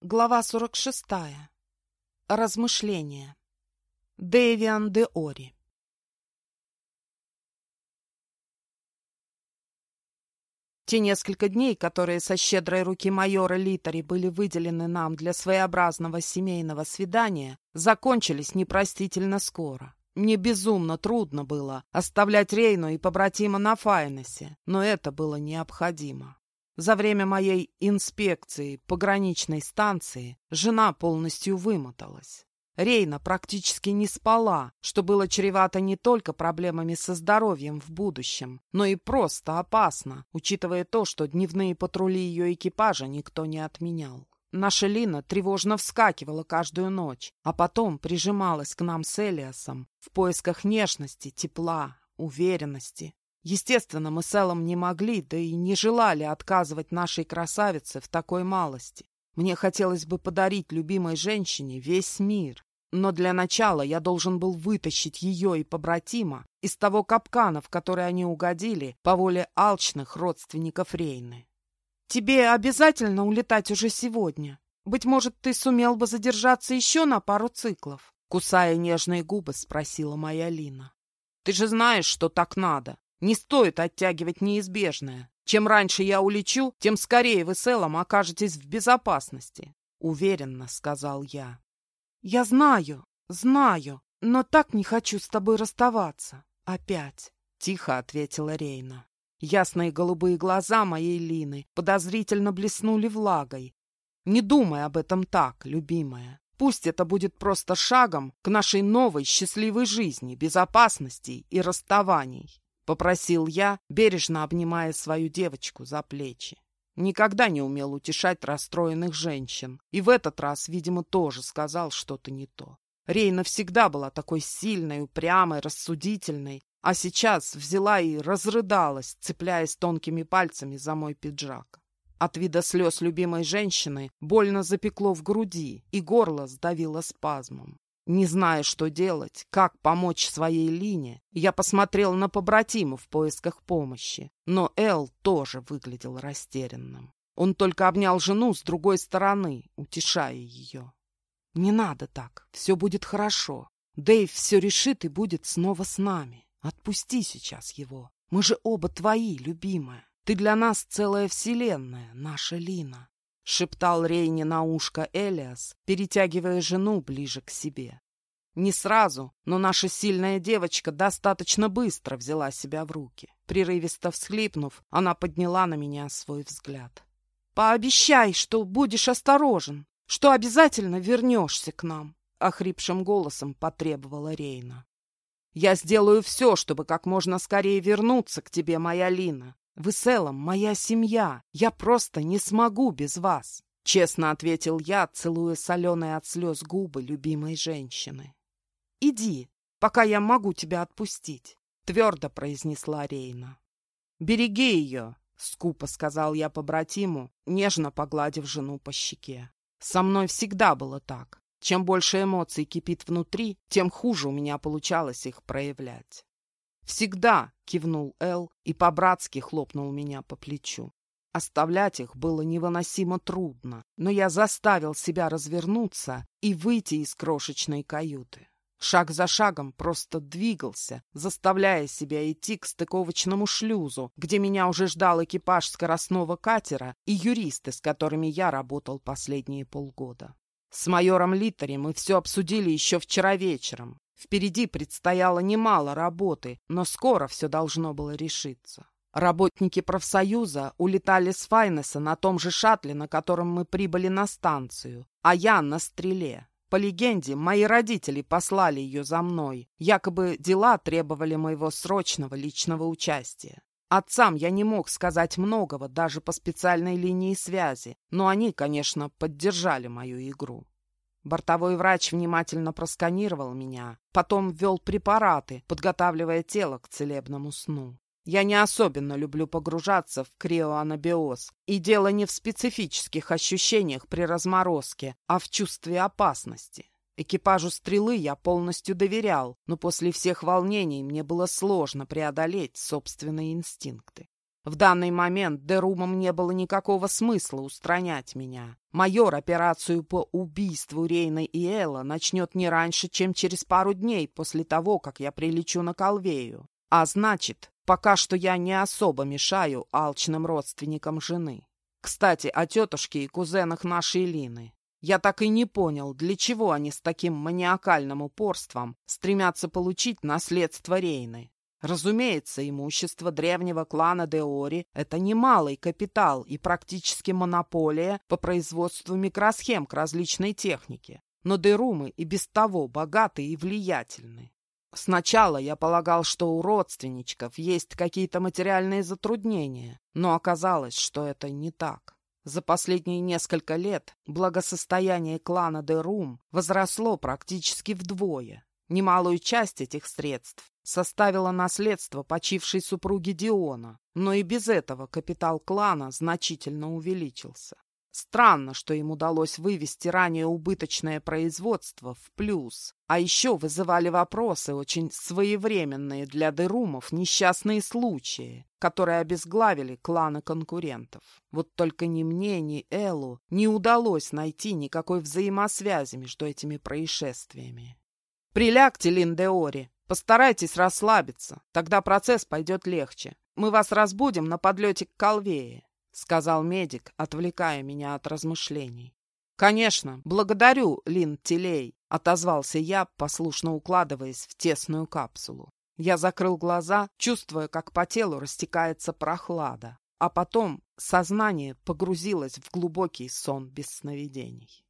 Глава 46. Размышления. Дэвиан де Ори. Те несколько дней, которые со щедрой руки майора Литари были выделены нам для своеобразного семейного свидания, закончились непростительно скоро. Мне безумно трудно было оставлять Рейну и побратима на Файнесе, но это было необходимо. За время моей инспекции пограничной станции жена полностью вымоталась. Рейна практически не спала, что было чревато не только проблемами со здоровьем в будущем, но и просто опасно, учитывая то, что дневные патрули ее экипажа никто не отменял. Наша Лина тревожно вскакивала каждую ночь, а потом прижималась к нам с Элиасом в поисках нежности, тепла, уверенности. Естественно, мы с Эллом не могли, да и не желали отказывать нашей красавице в такой малости. Мне хотелось бы подарить любимой женщине весь мир. Но для начала я должен был вытащить ее и побратима из того капкана, в который они угодили по воле алчных родственников Рейны. «Тебе обязательно улетать уже сегодня? Быть может, ты сумел бы задержаться еще на пару циклов?» Кусая нежные губы, спросила моя Лина. «Ты же знаешь, что так надо. Не стоит оттягивать неизбежное. Чем раньше я улечу, тем скорее вы с Эллом окажетесь в безопасности. Уверенно, сказал я. Я знаю, знаю, но так не хочу с тобой расставаться. Опять, тихо ответила Рейна. Ясные голубые глаза моей Лины подозрительно блеснули влагой. Не думай об этом так, любимая. Пусть это будет просто шагом к нашей новой счастливой жизни, безопасности и расставаний. Попросил я, бережно обнимая свою девочку за плечи. Никогда не умел утешать расстроенных женщин. И в этот раз, видимо, тоже сказал что-то не то. Рейна всегда была такой сильной, упрямой, рассудительной, а сейчас взяла и разрыдалась, цепляясь тонкими пальцами за мой пиджак. От вида слез любимой женщины больно запекло в груди, и горло сдавило спазмом. Не зная, что делать, как помочь своей Лине, я посмотрел на побратима в поисках помощи. Но Эл тоже выглядел растерянным. Он только обнял жену с другой стороны, утешая ее. «Не надо так, все будет хорошо. Дэйв все решит и будет снова с нами. Отпусти сейчас его. Мы же оба твои, любимая. Ты для нас целая вселенная, наша Лина шептал Рейни на ушко Элиас, перетягивая жену ближе к себе. Не сразу, но наша сильная девочка достаточно быстро взяла себя в руки. Прерывисто всхлипнув, она подняла на меня свой взгляд. «Пообещай, что будешь осторожен, что обязательно вернешься к нам», — охрипшим голосом потребовала Рейна. «Я сделаю все, чтобы как можно скорее вернуться к тебе, моя Лина. Вы с Эллом моя семья. Я просто не смогу без вас», — честно ответил я, целуя соленые от слез губы любимой женщины. «Иди, пока я могу тебя отпустить», — твердо произнесла Рейна. «Береги ее», — скупо сказал я побратиму, нежно погладив жену по щеке. «Со мной всегда было так. Чем больше эмоций кипит внутри, тем хуже у меня получалось их проявлять. «Всегда!» — кивнул Эл и по-братски хлопнул меня по плечу. Оставлять их было невыносимо трудно, но я заставил себя развернуться и выйти из крошечной каюты. Шаг за шагом просто двигался, заставляя себя идти к стыковочному шлюзу, где меня уже ждал экипаж скоростного катера и юристы, с которыми я работал последние полгода. С майором Литтери мы все обсудили еще вчера вечером, Впереди предстояло немало работы, но скоро все должно было решиться. Работники профсоюза улетали с Файнеса на том же шаттле, на котором мы прибыли на станцию, а я на стреле. По легенде, мои родители послали ее за мной. Якобы дела требовали моего срочного личного участия. Отцам я не мог сказать многого даже по специальной линии связи, но они, конечно, поддержали мою игру. Бортовой врач внимательно просканировал меня, потом ввел препараты, подготавливая тело к целебному сну. Я не особенно люблю погружаться в криоанабиоз, и дело не в специфических ощущениях при разморозке, а в чувстве опасности. Экипажу стрелы я полностью доверял, но после всех волнений мне было сложно преодолеть собственные инстинкты. В данный момент Дерумам не было никакого смысла устранять меня. Майор операцию по убийству Рейна и Элла начнет не раньше, чем через пару дней после того, как я прилечу на Колвею. А значит, пока что я не особо мешаю алчным родственникам жены. Кстати, о тетушке и кузенах нашей Лины. Я так и не понял, для чего они с таким маниакальным упорством стремятся получить наследство Рейны. Разумеется, имущество древнего клана Деори – это немалый капитал и практически монополия по производству микросхем к различной технике. Но Дерумы и без того богаты и влиятельны. Сначала я полагал, что у родственничков есть какие-то материальные затруднения, но оказалось, что это не так. За последние несколько лет благосостояние клана Дерум возросло практически вдвое. Немалую часть этих средств составило наследство почившей супруги Диона, но и без этого капитал клана значительно увеличился. Странно, что им удалось вывести ранее убыточное производство в плюс. А еще вызывали вопросы, очень своевременные для дырумов, несчастные случаи, которые обезглавили кланы конкурентов. Вот только ни мне, ни Эллу не удалось найти никакой взаимосвязи между этими происшествиями. «Прилягте, Линдеори, постарайтесь расслабиться, тогда процесс пойдет легче. Мы вас разбудим на подлете к Колвее», — сказал медик, отвлекая меня от размышлений. «Конечно, благодарю, Лин Тилей», — отозвался я, послушно укладываясь в тесную капсулу. Я закрыл глаза, чувствуя, как по телу растекается прохлада, а потом сознание погрузилось в глубокий сон без сновидений.